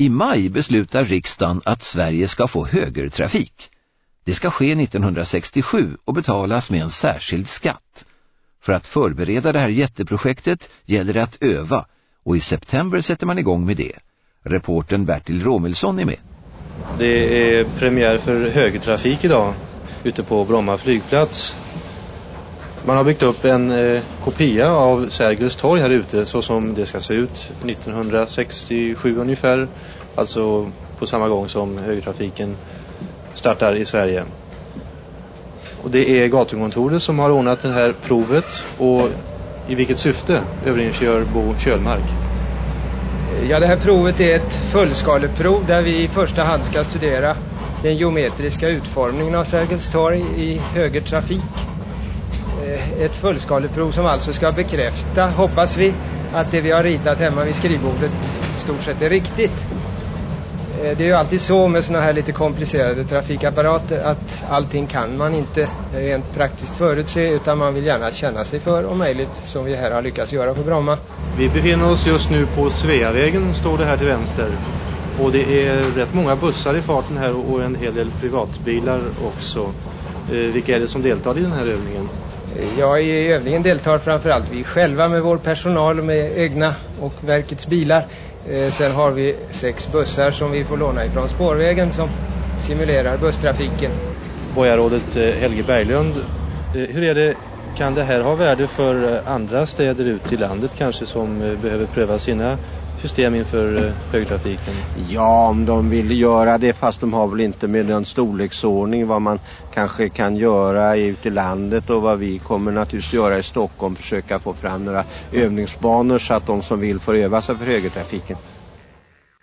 I maj beslutar riksdagen att Sverige ska få högertrafik. Det ska ske 1967 och betalas med en särskild skatt. För att förbereda det här jätteprojektet gäller det att öva och i september sätter man igång med det. Reporten Bertil Romilsson är med. Det är premiär för högertrafik idag ute på Bromma flygplats. Man har byggt upp en eh, kopia av Sergels torg här ute så som det ska se ut 1967 ungefär. Alltså på samma gång som högertrafiken startar i Sverige. Och det är gatukontoret som har ordnat det här provet och i vilket syfte överingenjör Bo Kölmark? Ja, det här provet är ett fullskaleprov där vi i första hand ska studera den geometriska utformningen av Sergels torg i högertrafik. Ett fullskaleprov som alltså ska bekräfta, hoppas vi, att det vi har ritat hemma vid skrivbordet i stort sett är riktigt. Eh, det är ju alltid så med sådana här lite komplicerade trafikapparater att allting kan man inte rent praktiskt förutse utan man vill gärna känna sig för om möjligt som vi här har lyckats göra på Bromma. Vi befinner oss just nu på Sveavägen står det här till vänster och det är rätt många bussar i farten här och en hel del privatbilar också. Eh, vilka är det som deltar i den här övningen? Jag i övningen deltar framförallt vi själva med vår personal med egna och verkets bilar. Eh, sen har vi sex bussar som vi får låna ifrån spårvägen som simulerar busstrafiken. Bojarådet eh, Helge Berglund, eh, hur är det, kan det här ha värde för eh, andra städer ute i landet kanske som eh, behöver pröva sina system inför eh, högtrafiken? Ja, om de vill göra det fast de har väl inte med den storleksordning vad man kanske kan göra ute i landet och vad vi kommer naturligtvis göra i Stockholm försöka få fram några övningsbanor så att de som vill får öva sig för högertrafiken.